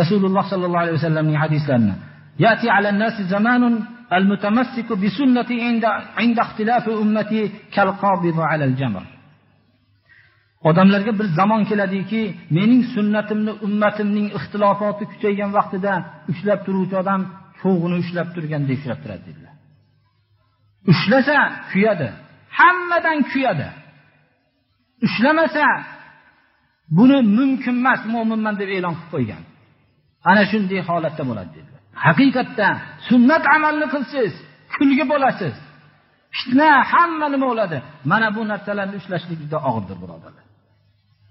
rasululloh sollallohu alayhi vasallamning hadislarini يأتي على الناس زمان المتمسك بسنتي عند عند اختلاف أمتي كالقابض على الجمر odamlarga bir zamon keladiki mening sunnatimni ummatimning ixtilofoti kuchaygan vaqtida ushlab turuvchi odam cho'g'ini ushlab turgandek ushlab turadi dedilar ushlasa kuyadi hammadan kuyadi ushlamasa buni mumkin emas mo'minman deb e'lon qilib qo'ygan Ana shunday holatda bo'ladi dedilar haqiqatda sunnat amalni qilsangiz kulgi bo'lasiz. Fitna hamma nima bo'ladi? Mana bu narsalarni ushlashlik juda og'irdir birodarlar.